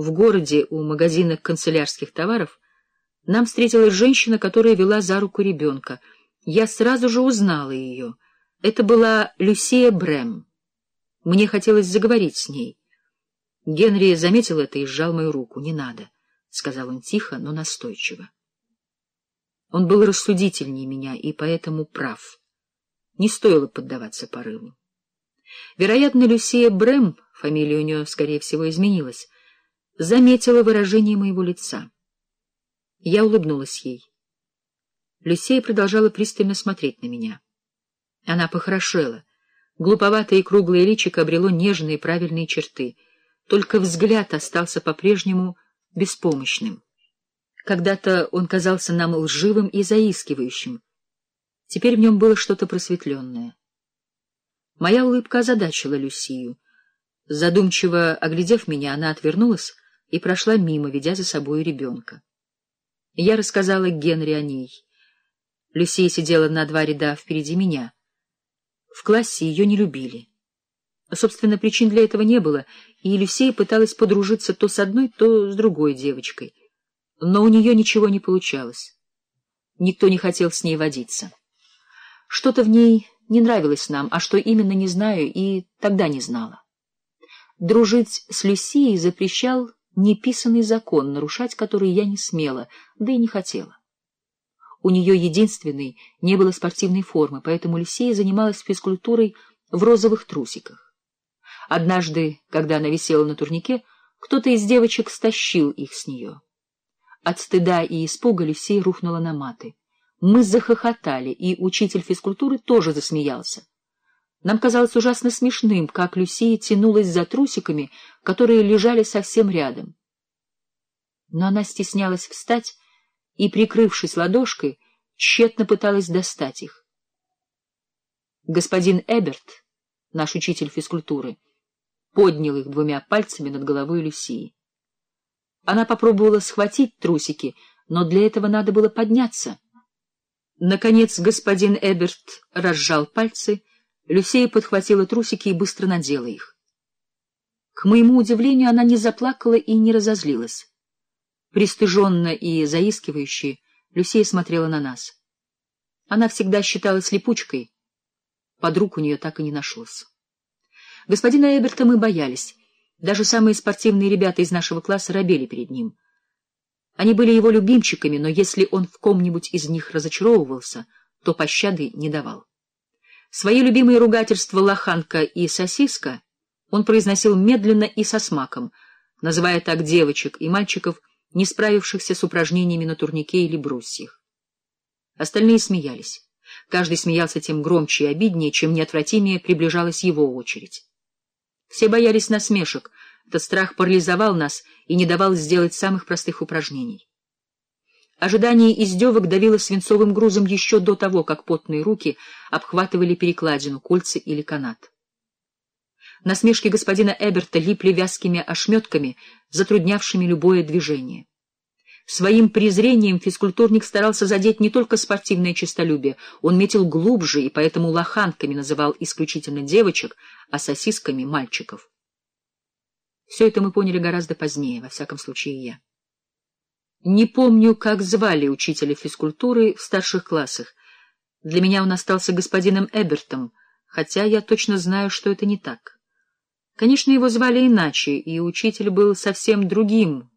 в городе у магазина канцелярских товаров нам встретилась женщина, которая вела за руку ребенка. Я сразу же узнала ее. Это была Люсия Брэм. Мне хотелось заговорить с ней. Генри заметил это и сжал мою руку. «Не надо», — сказал он тихо, но настойчиво. Он был рассудительнее меня и поэтому прав. Не стоило поддаваться порыву. Вероятно, Люсия Брэм, фамилия у нее, скорее всего, изменилась, заметила выражение моего лица. Я улыбнулась ей. Люсия продолжала пристально смотреть на меня. Она похорошела. Глуповатое и круглое личико обрело нежные правильные черты. Только взгляд остался по-прежнему беспомощным. Когда-то он казался нам лживым и заискивающим. Теперь в нем было что-то просветленное. Моя улыбка озадачила Люсию. Задумчиво оглядев меня, она отвернулась и прошла мимо, ведя за собой ребенка. Я рассказала Генри о ней. Люсия сидела на два ряда впереди меня. В классе ее не любили. Собственно, причин для этого не было, и Люсия пыталась подружиться то с одной, то с другой девочкой. Но у нее ничего не получалось. Никто не хотел с ней водиться. Что-то в ней не нравилось нам, а что именно не знаю и тогда не знала. Дружить с Люсией запрещал неписанный закон, нарушать который я не смела, да и не хотела. У нее единственной не было спортивной формы, поэтому Люсия занималась физкультурой в розовых трусиках. Однажды, когда она висела на турнике, кто-то из девочек стащил их с нее. От стыда и испуга Люсия рухнула на маты. Мы захохотали, и учитель физкультуры тоже засмеялся. Нам казалось ужасно смешным, как Люсия тянулась за трусиками, которые лежали совсем рядом. Но она стеснялась встать и, прикрывшись ладошкой, тщетно пыталась достать их. Господин Эберт, наш учитель физкультуры, поднял их двумя пальцами над головой Люсии. Она попробовала схватить трусики, но для этого надо было подняться. Наконец господин Эберт разжал пальцы, Люсея подхватила трусики и быстро надела их. К моему удивлению, она не заплакала и не разозлилась. Пристыженно и заискивающе Люсея смотрела на нас. Она всегда считалась липучкой. Подруг у нее так и не нашлось. Господина Эберта мы боялись. Даже самые спортивные ребята из нашего класса робели перед ним. Они были его любимчиками, но если он в ком-нибудь из них разочаровывался, то пощады не давал. Свои любимые ругательства «лоханка» и «сосиска» он произносил медленно и со смаком, называя так девочек и мальчиков, не справившихся с упражнениями на турнике или брусьях. Остальные смеялись. Каждый смеялся тем громче и обиднее, чем неотвратимее приближалась его очередь. Все боялись насмешек, этот страх парализовал нас и не давал сделать самых простых упражнений. Ожидание издевок давило свинцовым грузом еще до того, как потные руки обхватывали перекладину, кольца или канат. Насмешки господина Эберта липли вязкими ошметками, затруднявшими любое движение. Своим презрением физкультурник старался задеть не только спортивное честолюбие, он метил глубже и поэтому лоханками называл исключительно девочек, а сосисками — мальчиков. Все это мы поняли гораздо позднее, во всяком случае я. Не помню, как звали учителя физкультуры в старших классах. Для меня он остался господином Эбертом, хотя я точно знаю, что это не так. Конечно, его звали иначе, и учитель был совсем другим,